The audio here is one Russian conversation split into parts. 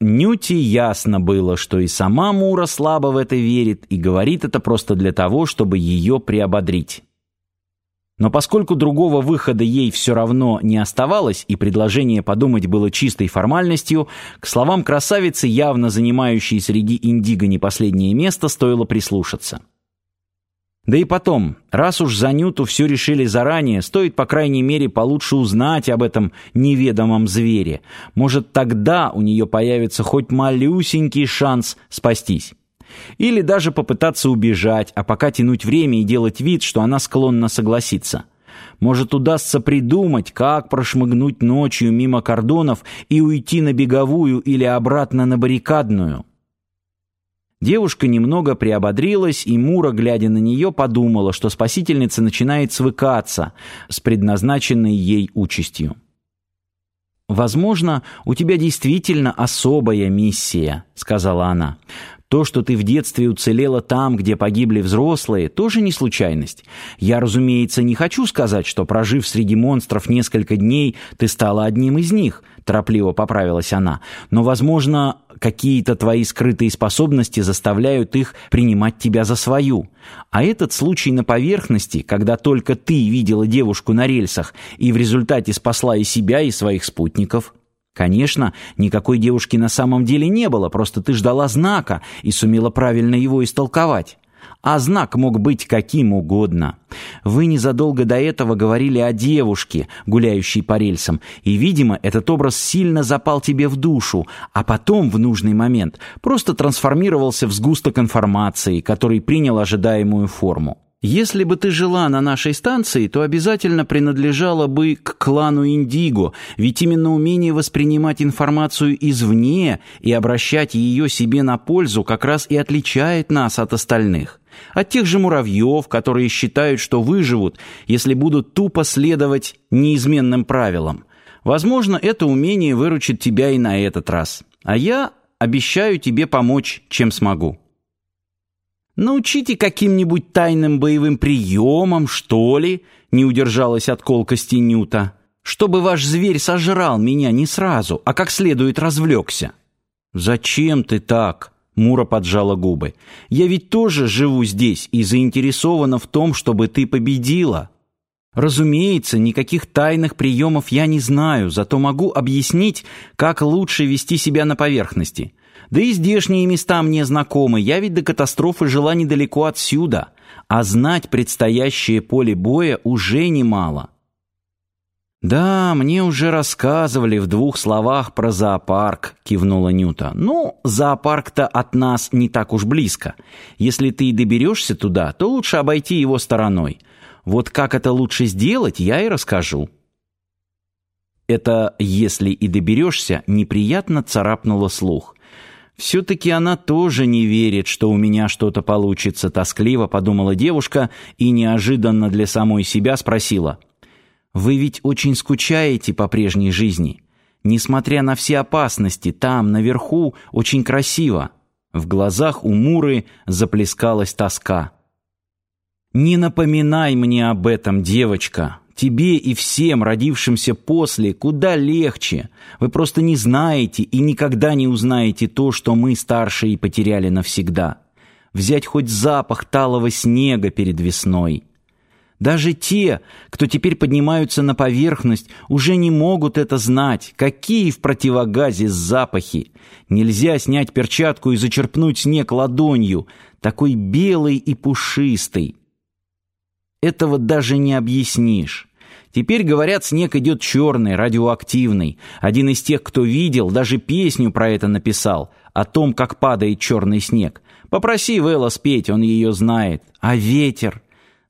Нюти ясно было, что и сама Мура слабо в это верит и говорит это просто для того, чтобы ее приободрить. Но поскольку другого выхода ей все равно не оставалось, и предложение подумать было чистой формальностью, к словам красавицы, явно занимающей среди индиго не последнее место, стоило прислушаться. Да и потом, раз уж за Нюту все решили заранее, стоит, по крайней мере, получше узнать об этом неведомом звере. Может, тогда у нее появится хоть малюсенький шанс спастись. Или даже попытаться убежать, а пока тянуть время и делать вид, что она склонна согласиться. Может, удастся придумать, как прошмыгнуть ночью мимо кордонов и уйти на беговую или обратно на баррикадную. Девушка немного приободрилась, и Мура, глядя на нее, подумала, что спасительница начинает свыкаться с предназначенной ей участью. «Возможно, у тебя действительно особая миссия», — сказала она. То, что ты в детстве уцелела там, где погибли взрослые, тоже не случайность. Я, разумеется, не хочу сказать, что, прожив среди монстров несколько дней, ты стала одним из них, торопливо поправилась она. Но, возможно, какие-то твои скрытые способности заставляют их принимать тебя за свою. А этот случай на поверхности, когда только ты видела девушку на рельсах и в результате спасла и себя, и своих спутников – Конечно, никакой девушки на самом деле не было, просто ты ждала знака и сумела правильно его истолковать. А знак мог быть каким угодно. Вы незадолго до этого говорили о девушке, гуляющей по рельсам, и, видимо, этот образ сильно запал тебе в душу, а потом, в нужный момент, просто трансформировался в сгусток информации, который принял ожидаемую форму. Если бы ты жила на нашей станции, то обязательно принадлежала бы к клану Индиго, ведь именно умение воспринимать информацию извне и обращать ее себе на пользу как раз и отличает нас от остальных. От тех же муравьев, которые считают, что выживут, если будут тупо следовать неизменным правилам. Возможно, это умение выручит тебя и на этот раз. А я обещаю тебе помочь, чем смогу. «Научите каким-нибудь тайным боевым приемам, что ли?» — не удержалась от колкости Нюта. «Чтобы ваш зверь сожрал меня не сразу, а как следует развлекся». «Зачем ты так?» — Мура поджала губы. «Я ведь тоже живу здесь и заинтересована в том, чтобы ты победила». Разумеется, никаких тайных приемов я не знаю, зато могу объяснить, как лучше вести себя на поверхности. Да и здешние места мне знакомы, я ведь до катастрофы жила недалеко отсюда, а знать предстоящее поле боя уже немало. «Да, мне уже рассказывали в двух словах про зоопарк», — кивнула Нюта. «Ну, зоопарк-то от нас не так уж близко. Если ты и доберешься туда, то лучше обойти его стороной. Вот как это лучше сделать, я и расскажу». Это «если и доберешься» неприятно царапнуло слух. «Все-таки она тоже не верит, что у меня что-то получится», — тоскливо подумала девушка и неожиданно для самой себя спросила. «Вы ведь очень скучаете по прежней жизни. Несмотря на все опасности, там, наверху, очень красиво». В глазах у Муры заплескалась тоска. «Не напоминай мне об этом, девочка», Тебе и всем, родившимся после, куда легче. Вы просто не знаете и никогда не узнаете то, что мы, старшие, потеряли навсегда. Взять хоть запах талого снега перед весной. Даже те, кто теперь поднимаются на поверхность, уже не могут это знать. Какие в противогазе запахи! Нельзя снять перчатку и зачерпнуть снег ладонью, такой белый и пушистый. Этого даже не объяснишь. Теперь, говорят, снег идет черный, радиоактивный. Один из тех, кто видел, даже песню про это написал, о том, как падает черный снег. Попроси Вэлла спеть, он ее знает. А ветер?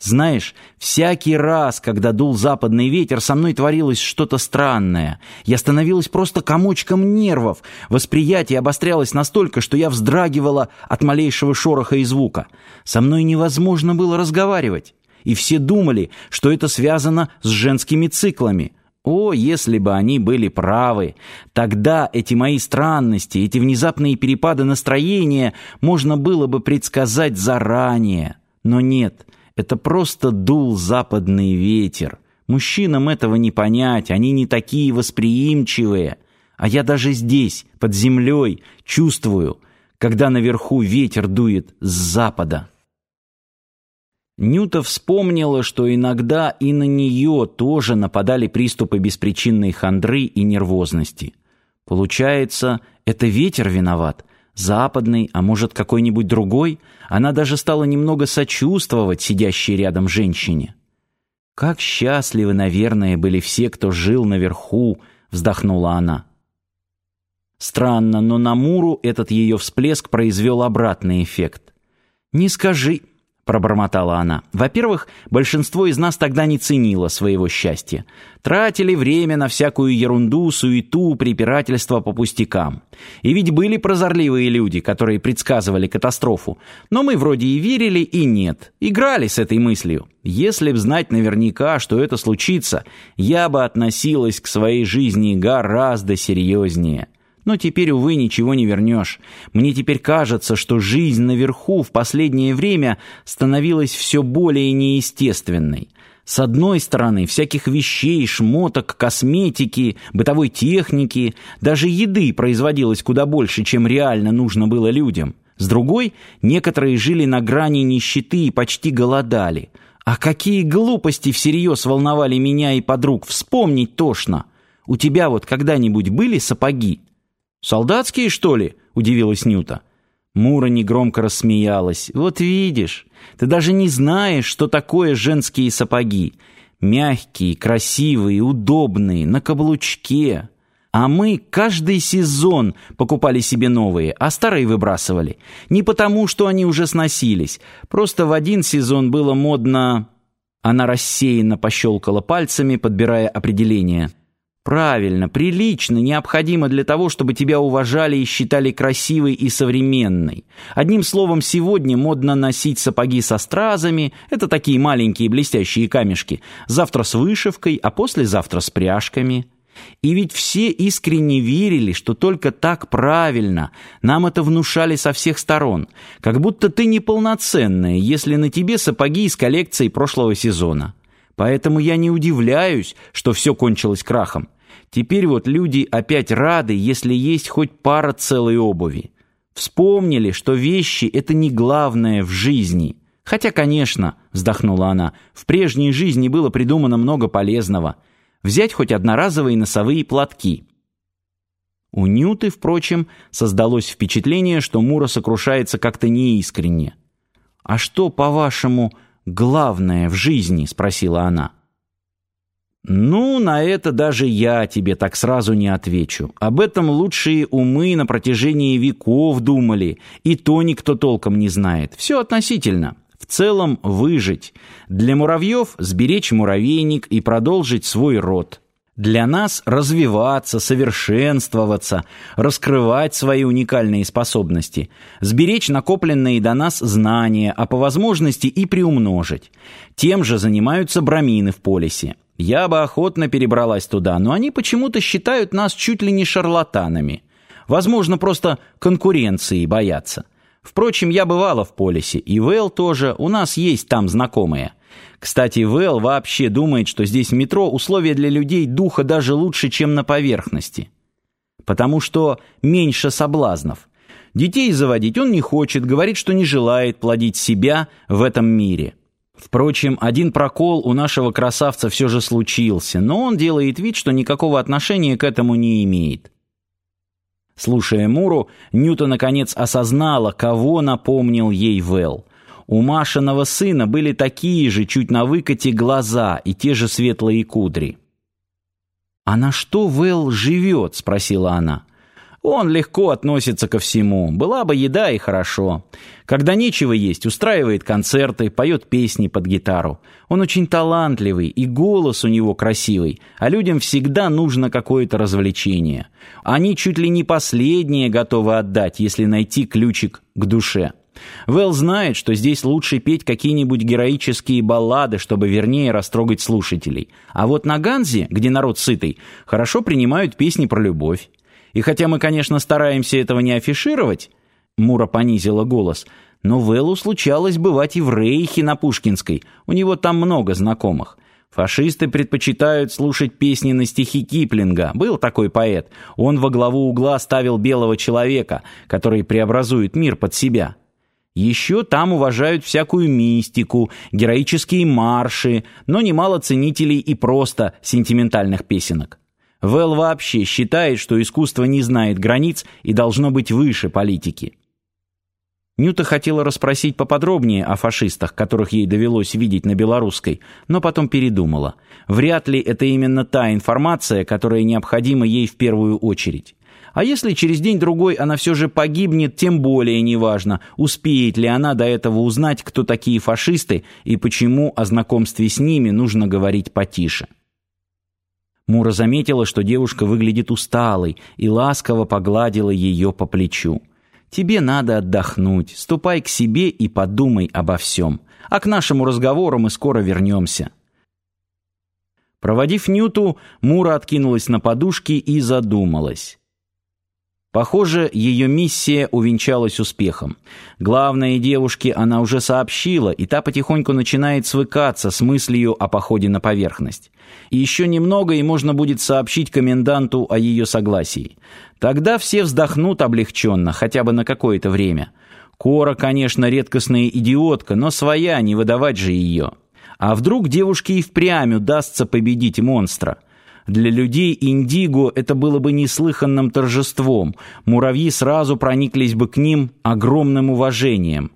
Знаешь, всякий раз, когда дул западный ветер, со мной творилось что-то странное. Я становилась просто комочком нервов. Восприятие обострялось настолько, что я вздрагивала от малейшего шороха и звука. Со мной невозможно было разговаривать и все думали, что это связано с женскими циклами. О, если бы они были правы! Тогда эти мои странности, эти внезапные перепады настроения можно было бы предсказать заранее. Но нет, это просто дул западный ветер. Мужчинам этого не понять, они не такие восприимчивые. А я даже здесь, под землей, чувствую, когда наверху ветер дует с запада. Нюта вспомнила, что иногда и на нее тоже нападали приступы беспричинной хандры и нервозности. Получается, это ветер виноват, западный, а может какой-нибудь другой? Она даже стала немного сочувствовать сидящей рядом женщине. «Как счастливы, наверное, были все, кто жил наверху», — вздохнула она. Странно, но на Муру этот ее всплеск произвел обратный эффект. «Не скажи», — пробормотала она. «Во-первых, большинство из нас тогда не ценило своего счастья. Тратили время на всякую ерунду, суету, препирательство по пустякам. И ведь были прозорливые люди, которые предсказывали катастрофу. Но мы вроде и верили, и нет. Играли с этой мыслью. Если б знать наверняка, что это случится, я бы относилась к своей жизни гораздо серьезнее». Но теперь, увы, ничего не вернешь. Мне теперь кажется, что жизнь наверху в последнее время становилась все более неестественной. С одной стороны, всяких вещей, шмоток, косметики, бытовой техники, даже еды производилось куда больше, чем реально нужно было людям. С другой, некоторые жили на грани нищеты и почти голодали. А какие глупости всерьез волновали меня и подруг, вспомнить тошно. У тебя вот когда-нибудь были сапоги? «Солдатские, что ли?» — удивилась Нюта. Мура негромко рассмеялась. «Вот видишь, ты даже не знаешь, что такое женские сапоги. Мягкие, красивые, удобные, на каблучке. А мы каждый сезон покупали себе новые, а старые выбрасывали. Не потому, что они уже сносились. Просто в один сезон было модно...» Она рассеянно пощелкала пальцами, подбирая определение. Правильно, прилично, необходимо для того, чтобы тебя уважали и считали красивой и современной. Одним словом, сегодня модно носить сапоги со стразами, это такие маленькие блестящие камешки, завтра с вышивкой, а послезавтра с пряжками. И ведь все искренне верили, что только так правильно, нам это внушали со всех сторон, как будто ты неполноценная, если на тебе сапоги из коллекции прошлого сезона. Поэтому я не удивляюсь, что все кончилось крахом. Теперь вот люди опять рады, если есть хоть пара целой обуви. Вспомнили, что вещи — это не главное в жизни. Хотя, конечно, вздохнула она, в прежней жизни было придумано много полезного. Взять хоть одноразовые носовые платки. У Нюты, впрочем, создалось впечатление, что Мура сокрушается как-то неискренне. «А что, по-вашему, главное в жизни?» — спросила она. «Ну, на это даже я тебе так сразу не отвечу. Об этом лучшие умы на протяжении веков думали, и то никто толком не знает. Все относительно. В целом выжить. Для муравьев сберечь муравейник и продолжить свой род. Для нас развиваться, совершенствоваться, раскрывать свои уникальные способности, сберечь накопленные до нас знания, а по возможности и приумножить. Тем же занимаются брамины в полисе. Я бы охотно перебралась туда, но они почему-то считают нас чуть ли не шарлатанами. Возможно, просто конкуренции боятся. Впрочем, я бывала в полисе, и Вэл тоже, у нас есть там знакомые. Кстати, Вэл вообще думает, что здесь метро условия для людей духа даже лучше, чем на поверхности. Потому что меньше соблазнов. Детей заводить он не хочет, говорит, что не желает плодить себя в этом мире. Впрочем, один прокол у нашего красавца все же случился, но он делает вид, что никакого отношения к этому не имеет. Слушая Муру, Ньюта наконец осознала, кого напомнил ей Вэл. У Машиного сына были такие же, чуть на выкате, глаза и те же светлые кудри. «А на что Вэл живет?» — спросила она. Он легко относится ко всему. Была бы еда и хорошо. Когда нечего есть, устраивает концерты, поет песни под гитару. Он очень талантливый, и голос у него красивый, а людям всегда нужно какое-то развлечение. Они чуть ли не последнее готовы отдать, если найти ключик к душе. Вэл знает, что здесь лучше петь какие-нибудь героические баллады, чтобы вернее растрогать слушателей. А вот на Ганзе, где народ сытый, хорошо принимают песни про любовь. И хотя мы, конечно, стараемся этого не афишировать, Мура понизила голос, но Вэллу случалось бывать и в Рейхе на Пушкинской, у него там много знакомых. Фашисты предпочитают слушать песни на стихи Киплинга. Был такой поэт. Он во главу угла ставил белого человека, который преобразует мир под себя. Еще там уважают всякую мистику, героические марши, но немало ценителей и просто сентиментальных песенок. Вэл вообще считает, что искусство не знает границ и должно быть выше политики. Нюта хотела расспросить поподробнее о фашистах, которых ей довелось видеть на белорусской, но потом передумала. Вряд ли это именно та информация, которая необходима ей в первую очередь. А если через день-другой она все же погибнет, тем более неважно, успеет ли она до этого узнать, кто такие фашисты и почему о знакомстве с ними нужно говорить потише. Мура заметила, что девушка выглядит усталой, и ласково погладила ее по плечу. Тебе надо отдохнуть. Ступай к себе и подумай обо всем. А к нашему разговору мы скоро вернемся». Проводив Нюту, Мура откинулась на подушки и задумалась. Похоже, ее миссия увенчалась успехом. Главной девушке она уже сообщила, и та потихоньку начинает свыкаться с мыслью о походе на поверхность. И еще немного, и можно будет сообщить коменданту о ее согласии. Тогда все вздохнут облегченно, хотя бы на какое-то время. Кора, конечно, редкостная идиотка, но своя, не выдавать же ее. А вдруг девушке и впрямь удастся победить монстра – для людей Индиго это было бы неслыханным торжеством. Муравьи сразу прониклись бы к ним огромным уважением.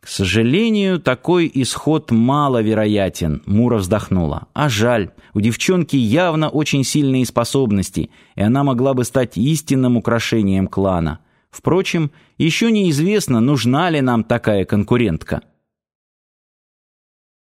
К сожалению, такой исход маловероятен, Мура вздохнула. А жаль, у девчонки явно очень сильные способности, и она могла бы стать истинным украшением клана. Впрочем, еще неизвестно, нужна ли нам такая конкурентка.